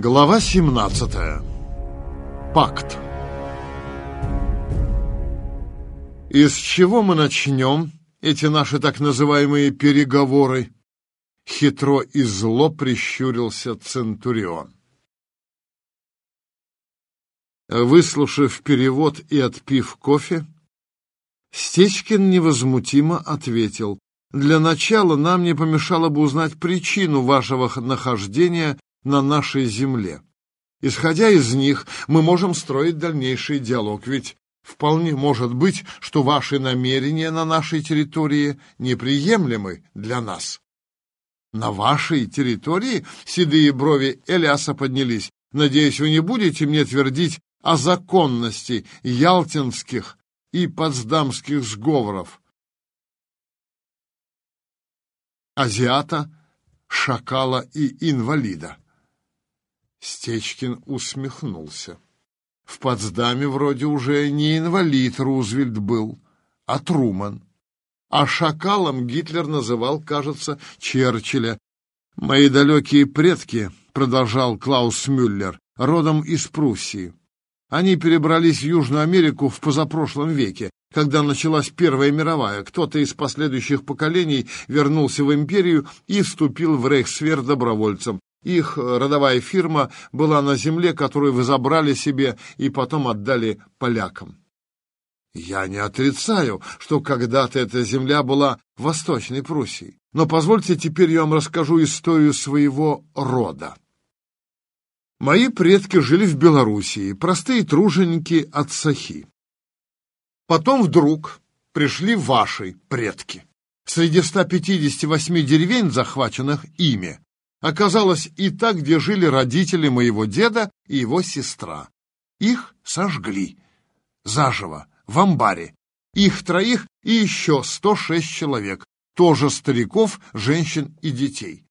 Глава 17. Пакт. Из чего мы начнем эти наши так называемые переговоры? Хитро и зло прищурился Центурион. Выслушав перевод и отпив кофе, Стечкин невозмутимо ответил, «Для начала нам не помешало бы узнать причину вашего нахождения на нашей земле. Исходя из них, мы можем строить дальнейший диалог, ведь вполне может быть, что ваши намерения на нашей территории неприемлемы для нас. На вашей территории седые брови Элиаса поднялись. Надеюсь, вы не будете мне твердить о законности ялтинских и потсдамских сговоров. Азиата, шакала и инвалида. Стечкин усмехнулся. В Потсдаме вроде уже не инвалид Рузвельт был, а Труман. А шакалом Гитлер называл, кажется, Черчилля. «Мои далекие предки», — продолжал Клаус Мюллер, — «родом из Пруссии. Они перебрались в Южную Америку в позапрошлом веке, когда началась Первая мировая. Кто-то из последующих поколений вернулся в империю и вступил в Рейхсвер добровольцем. Их родовая фирма была на земле, которую вы забрали себе и потом отдали полякам. Я не отрицаю, что когда-то эта земля была Восточной Пруссией, но позвольте теперь я вам расскажу историю своего рода. Мои предки жили в Белоруссии, простые труженики от Сахи. Потом вдруг пришли ваши предки. Среди 158 деревень, захваченных ими, оказалось и та, где жили родители моего деда и его сестра. Их сожгли заживо в амбаре. Их троих и еще 106 человек, тоже стариков, женщин и детей.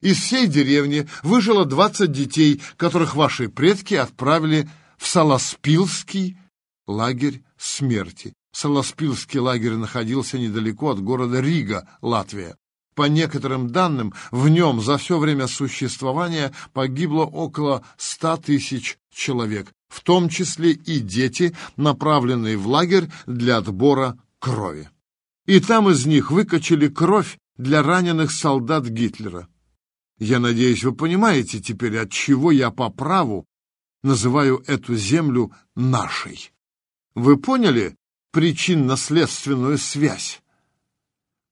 Из всей деревни выжило 20 детей, которых ваши предки отправили в Саласпилский лагерь смерти. Саласпилский лагерь находился недалеко от города Рига, Латвия. По некоторым данным, в нем за все время существования погибло около ста тысяч человек, в том числе и дети, направленные в лагерь для отбора крови. И там из них выкачали кровь для раненых солдат Гитлера. Я надеюсь, вы понимаете теперь, от чего я по праву называю эту землю нашей. Вы поняли причинно-следственную связь?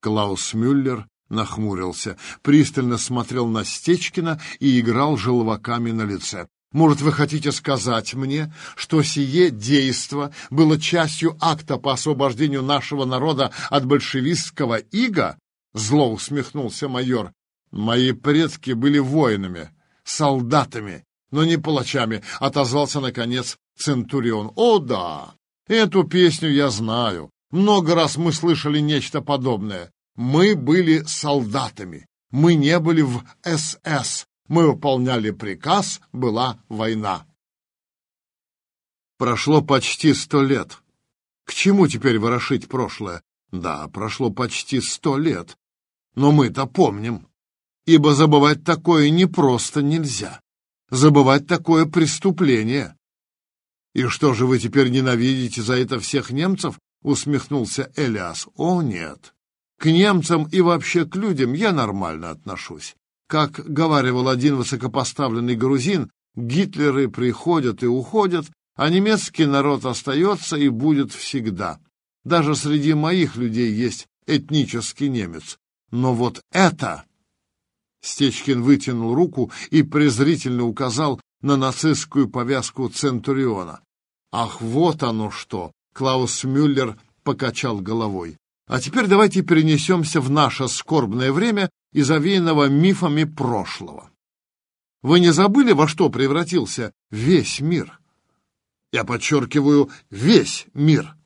Клаус Мюллер нахмурился, пристально смотрел на Стечкина и играл желваками на лице. «Может, вы хотите сказать мне, что сие действо было частью акта по освобождению нашего народа от большевистского ига?» Зло усмехнулся майор. «Мои предки были воинами, солдатами, но не палачами», — отозвался, наконец, Центурион. «О, да, эту песню я знаю. Много раз мы слышали нечто подобное. Мы были солдатами, мы не были в СС, мы выполняли приказ, была война. Прошло почти сто лет. К чему теперь ворошить прошлое? Да, прошло почти сто лет. Но мы-то помним. Ибо забывать такое не просто нельзя. Забывать такое преступление. И что же вы теперь ненавидите за это всех немцев? Усмехнулся Элиас. О, нет. К немцам и вообще к людям я нормально отношусь. Как говаривал один высокопоставленный грузин, гитлеры приходят и уходят, а немецкий народ остается и будет всегда. Даже среди моих людей есть этнический немец. Но вот это... Стечкин вытянул руку и презрительно указал на нацистскую повязку Центуриона. «Ах, вот оно что!» — Клаус Мюллер покачал головой. А теперь давайте перенесемся в наше скорбное время овеянного мифами прошлого. Вы не забыли, во что превратился весь мир? Я подчеркиваю, весь мир.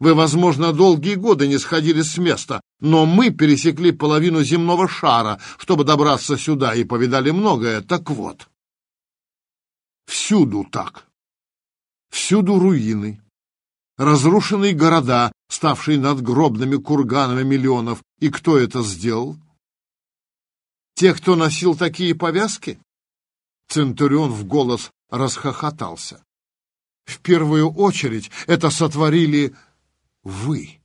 Вы, возможно, долгие годы не сходили с места, но мы пересекли половину земного шара, чтобы добраться сюда, и повидали многое. Так вот, всюду так. Всюду руины, разрушенные города, ставшие надгробными курганами миллионов. И кто это сделал? Те, кто носил такие повязки? Центурион в голос расхохотался. В первую очередь это сотворили вы,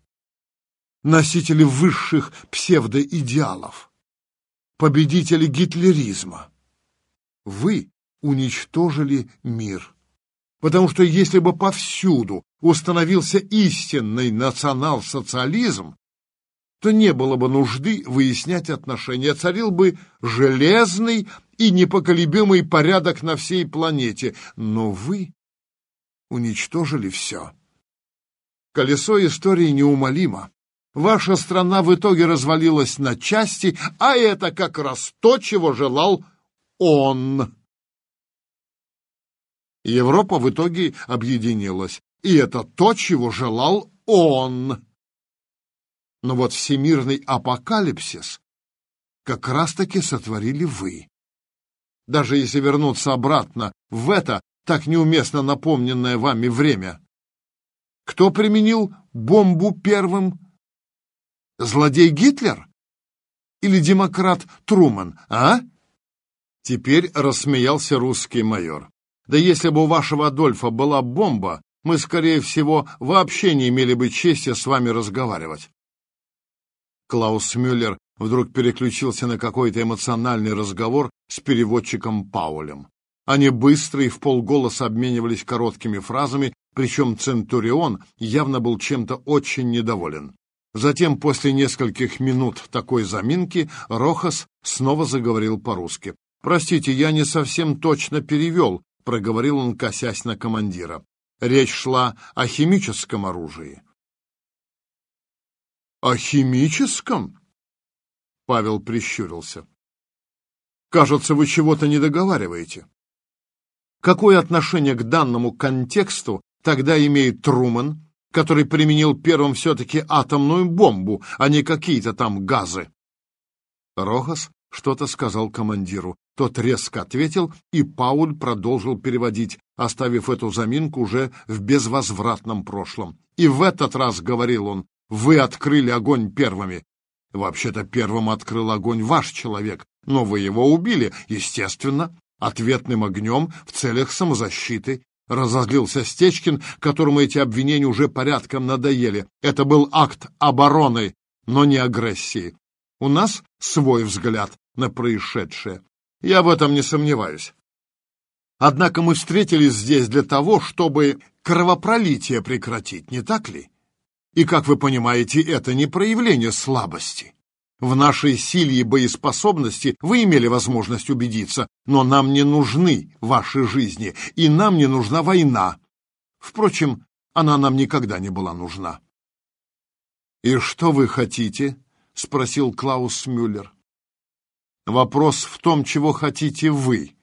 носители высших псевдоидеалов, победители гитлеризма. Вы уничтожили мир. Потому что если бы повсюду установился истинный национал-социализм, то не было бы нужды выяснять отношения, царил бы железный и непоколебимый порядок на всей планете. Но вы уничтожили все. Колесо истории неумолимо. Ваша страна в итоге развалилась на части, а это как раз то, чего желал он. Европа в итоге объединилась, и это то, чего желал он. Но вот всемирный апокалипсис как раз-таки сотворили вы. Даже если вернуться обратно в это так неуместно напомненное вами время. Кто применил бомбу первым? Злодей Гитлер? Или демократ Труман, а? Теперь рассмеялся русский майор. Да если бы у вашего Адольфа была бомба, мы, скорее всего, вообще не имели бы чести с вами разговаривать. Клаус Мюллер вдруг переключился на какой-то эмоциональный разговор с переводчиком Паулем. Они быстро и в полголоса обменивались короткими фразами, причем Центурион явно был чем-то очень недоволен. Затем, после нескольких минут такой заминки, Рохас снова заговорил по-русски. «Простите, я не совсем точно перевел», — проговорил он, косясь на командира. Речь шла о химическом оружии. «О химическом?» — Павел прищурился. «Кажется, вы чего-то не договариваете. Какое отношение к данному контексту тогда имеет Труман, который применил первым все-таки атомную бомбу, а не какие-то там газы?» Рохас что-то сказал командиру. Тот резко ответил, и Пауль продолжил переводить, оставив эту заминку уже в безвозвратном прошлом. «И в этот раз, — говорил он, вы открыли огонь первыми. Вообще-то первым открыл огонь ваш человек, но вы его убили, естественно, ответным огнем в целях самозащиты. Разозлился Стечкин, которому эти обвинения уже порядком надоели. Это был акт обороны, но не агрессии. У нас свой взгляд на происшедшее. Я в этом не сомневаюсь. Однако мы встретились здесь для того, чтобы кровопролитие прекратить, не так ли? И, как вы понимаете, это не проявление слабости. В нашей силе и боеспособности вы имели возможность убедиться, но нам не нужны ваши жизни, и нам не нужна война. Впрочем, она нам никогда не была нужна. «И что вы хотите?» — спросил Клаус Мюллер. «Вопрос в том, чего хотите вы.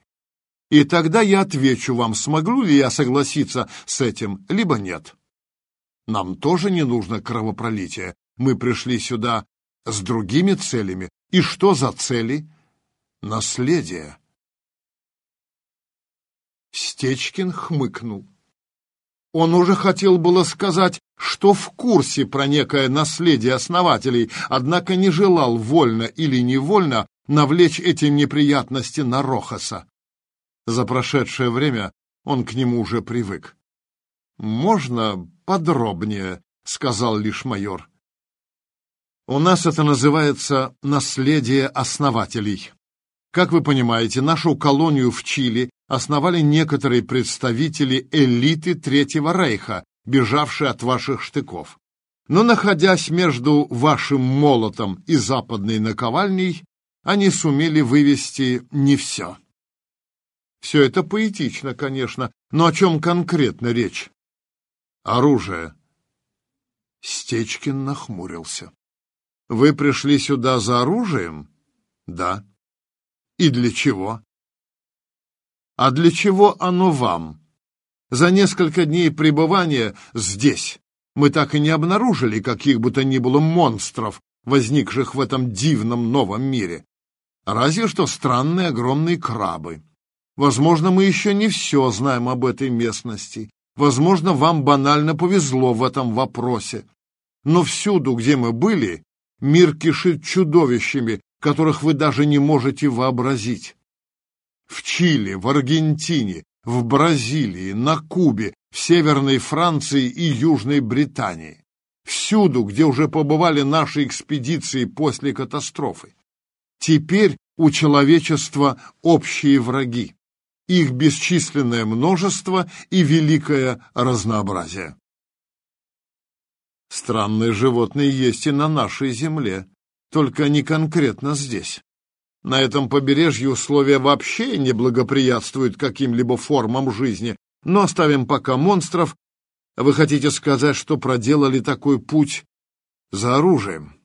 И тогда я отвечу вам, смогу ли я согласиться с этим, либо нет». Нам тоже не нужно кровопролитие. Мы пришли сюда с другими целями. И что за цели? Наследие. Стечкин хмыкнул. Он уже хотел было сказать, что в курсе про некое наследие основателей, однако не желал вольно или невольно навлечь эти неприятности на Рохаса. За прошедшее время он к нему уже привык. «Можно подробнее», — сказал лишь майор. «У нас это называется наследие основателей. Как вы понимаете, нашу колонию в Чили основали некоторые представители элиты Третьего Рейха, бежавшие от ваших штыков. Но, находясь между вашим молотом и западной наковальней, они сумели вывести не все. Все это поэтично, конечно, но о чем конкретно речь? Оружие. Стечкин нахмурился. Вы пришли сюда за оружием? Да. И для чего? А для чего оно вам? За несколько дней пребывания здесь мы так и не обнаружили каких бы то ни было монстров, возникших в этом дивном новом мире. Разве что странные огромные крабы. Возможно, мы еще не все знаем об этой местности, Возможно, вам банально повезло в этом вопросе. Но всюду, где мы были, мир кишит чудовищами, которых вы даже не можете вообразить. В Чили, в Аргентине, в Бразилии, на Кубе, в Северной Франции и Южной Британии. Всюду, где уже побывали наши экспедиции после катастрофы. Теперь у человечества общие враги, их бесчисленное множество и великое разнообразие. Странные животные есть и на нашей земле, только не конкретно здесь. На этом побережье условия вообще не благоприятствуют каким-либо формам жизни, но оставим пока монстров. Вы хотите сказать, что проделали такой путь за оружием?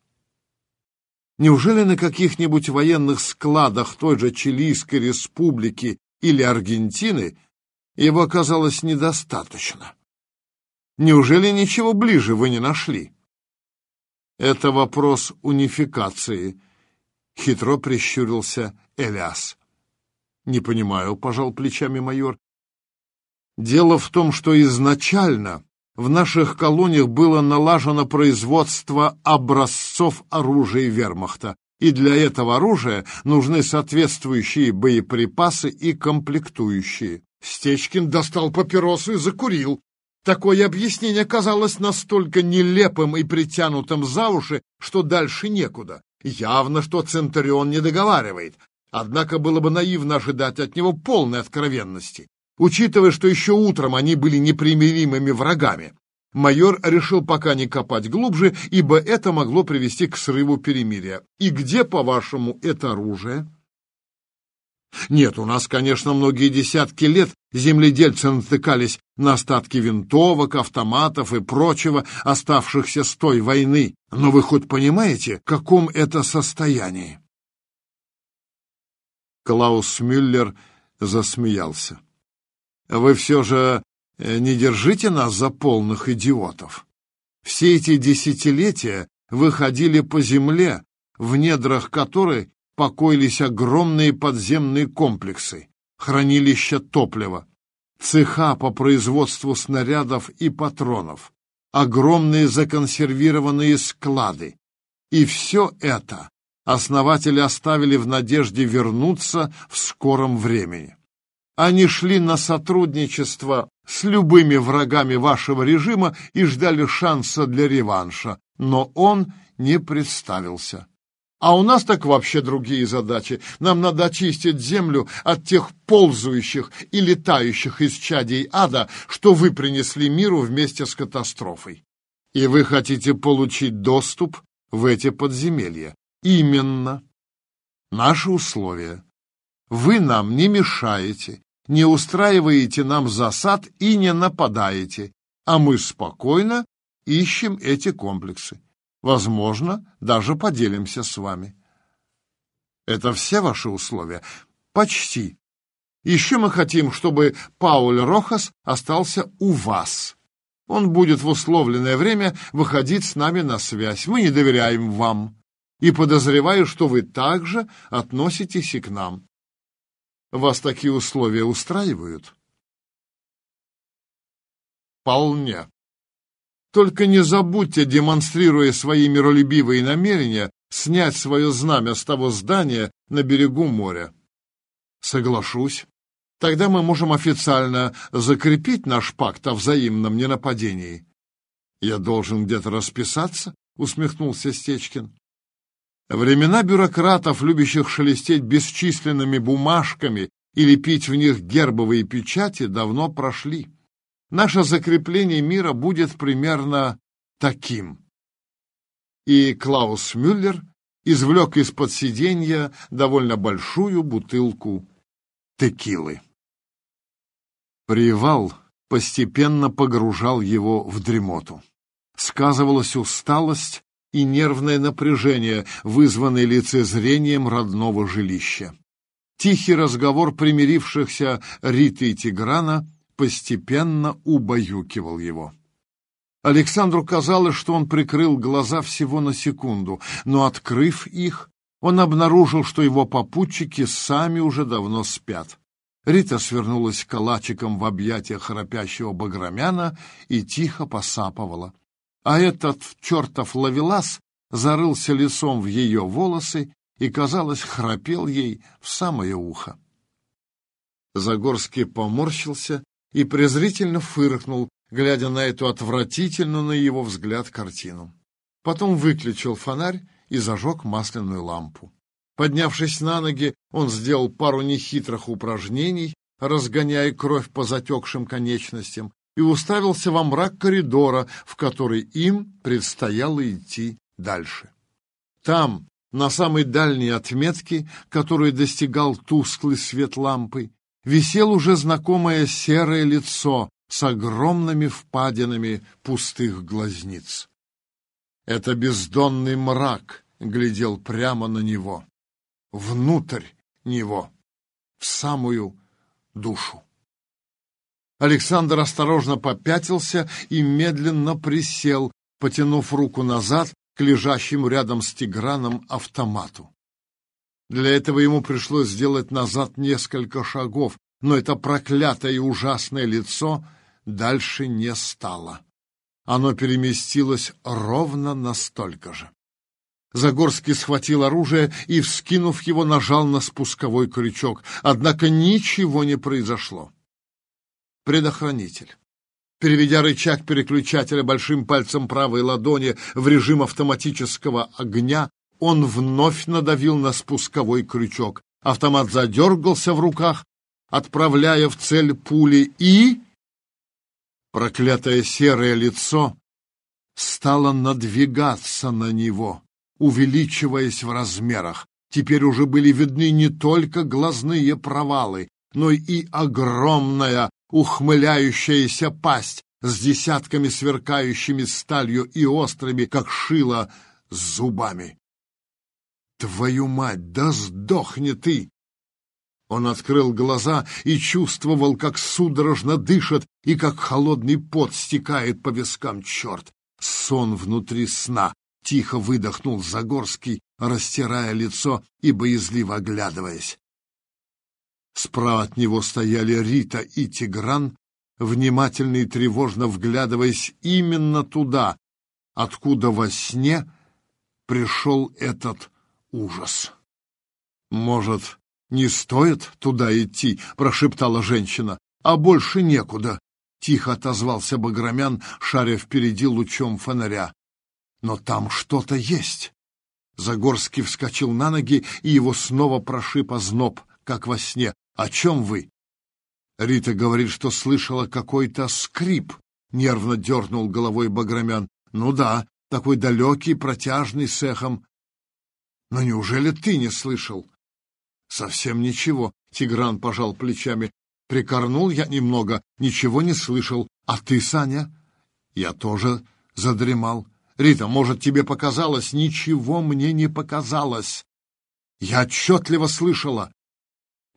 Неужели на каких-нибудь военных складах той же Чилийской республики или Аргентины его оказалось недостаточно? Неужели ничего ближе вы не нашли? Это вопрос унификации, хитро прищурился Элиас. Не понимаю, пожал плечами майор. Дело в том, что изначально в наших колониях было налажено производство образцов оружия вермахта, и для этого оружия нужны соответствующие боеприпасы и комплектующие. Стечкин достал папиросу и закурил. Такое объяснение казалось настолько нелепым и притянутым за уши, что дальше некуда. Явно, что Центурион не договаривает. Однако было бы наивно ожидать от него полной откровенности учитывая, что еще утром они были непримиримыми врагами. Майор решил пока не копать глубже, ибо это могло привести к срыву перемирия. И где, по-вашему, это оружие? Нет, у нас, конечно, многие десятки лет земледельцы натыкались на остатки винтовок, автоматов и прочего, оставшихся с той войны. Но вы хоть понимаете, в каком это состоянии? Клаус Мюллер засмеялся. Вы все же э, не держите нас за полных идиотов. Все эти десятилетия вы ходили по земле, в недрах которой покоились огромные подземные комплексы, хранилища топлива, цеха по производству снарядов и патронов, огромные законсервированные склады. И все это основатели оставили в надежде вернуться в скором времени. Они шли на сотрудничество с любыми врагами вашего режима и ждали шанса для реванша, но он не представился. А у нас так вообще другие задачи. Нам надо очистить землю от тех ползающих и летающих из чадей ада, что вы принесли миру вместе с катастрофой. И вы хотите получить доступ в эти подземелья. Именно. Наши условия. Вы нам не мешаете, не устраиваете нам засад и не нападаете, а мы спокойно ищем эти комплексы. Возможно, даже поделимся с вами. Это все ваши условия? Почти. Еще мы хотим, чтобы Пауль Рохас остался у вас. Он будет в условленное время выходить с нами на связь. Мы не доверяем вам. И подозреваю, что вы также относитесь и к нам. Вас такие условия устраивают? Вполне. Только не забудьте, демонстрируя свои миролюбивые намерения, снять свое знамя с того здания на берегу моря. Соглашусь. Тогда мы можем официально закрепить наш пакт о взаимном ненападении. Я должен где-то расписаться, усмехнулся Стечкин. Времена бюрократов, любящих шелестеть бесчисленными бумажками и лепить в них гербовые печати, давно прошли. Наше закрепление мира будет примерно таким. И Клаус Мюллер извлек из-под сиденья довольно большую бутылку текилы. Привал постепенно погружал его в дремоту. Сказывалась усталость и нервное напряжение, вызванное лицезрением родного жилища. Тихий разговор примирившихся Риты и Тиграна постепенно убаюкивал его. Александру казалось, что он прикрыл глаза всего на секунду, но, открыв их, он обнаружил, что его попутчики сами уже давно спят. Рита свернулась калачиком в объятиях храпящего Баграмяна и тихо посапывала а этот чертов ловелас зарылся лицом в ее волосы и, казалось, храпел ей в самое ухо. Загорский поморщился и презрительно фыркнул, глядя на эту отвратительную, на его взгляд, картину. Потом выключил фонарь и зажег масляную лампу. Поднявшись на ноги, он сделал пару нехитрых упражнений, разгоняя кровь по затекшим конечностям, и уставился во мрак коридора, в который им предстояло идти дальше. Там, на самой дальней отметке, которую достигал тусклый свет лампы, висело уже знакомое серое лицо с огромными впадинами пустых глазниц. Это бездонный мрак глядел прямо на него, внутрь него, в самую душу. Александр осторожно попятился и медленно присел, потянув руку назад к лежащему рядом с Тиграном автомату. Для этого ему пришлось сделать назад несколько шагов, но это проклятое и ужасное лицо дальше не стало. Оно переместилось ровно настолько же. Загорский схватил оружие и, вскинув его, нажал на спусковой крючок. Однако ничего не произошло. Предохранитель. Переведя рычаг переключателя большим пальцем правой ладони в режим автоматического огня, он вновь надавил на спусковой крючок. Автомат задергался в руках, отправляя в цель пули, и... Проклятое серое лицо стало надвигаться на него, увеличиваясь в размерах. Теперь уже были видны не только глазные провалы, но и огромная ухмыляющаяся пасть с десятками сверкающими сталью и острыми, как шило, зубами. «Твою мать, да сдохни ты!» Он открыл глаза и чувствовал, как судорожно дышит и как холодный пот стекает по вискам. Черт! Сон внутри сна! Тихо выдохнул Загорский, растирая лицо и боязливо оглядываясь. Справа от него стояли Рита и Тигран, внимательно и тревожно вглядываясь именно туда, откуда во сне пришел этот ужас. «Может, не стоит туда идти?» — прошептала женщина. «А больше некуда», — тихо отозвался Баграмян, шаря впереди лучом фонаря. «Но там что-то есть». Загорский вскочил на ноги, и его снова прошиб озноб, как во сне. «О чем вы?» Рита говорит, что слышала какой-то скрип. Нервно дернул головой Баграмян. «Ну да, такой далекий, протяжный, с эхом. Но неужели ты не слышал?» «Совсем ничего», — Тигран пожал плечами. «Прикорнул я немного, ничего не слышал. А ты, Саня?» «Я тоже задремал. Рита, может, тебе показалось?» «Ничего мне не показалось. Я отчетливо слышала.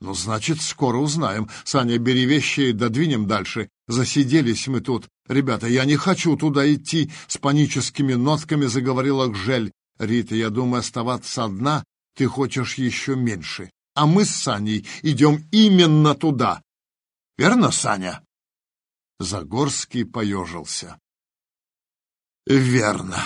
Ну, значит, скоро узнаем. Саня, бери вещи и додвинем дальше. Засиделись мы тут. Ребята, я не хочу туда идти, с паническими нотками заговорила Гжель. Рита, я думаю, оставаться одна ты хочешь еще меньше. А мы с Саней идем именно туда. Верно, Саня? Загорский поежился. Верно.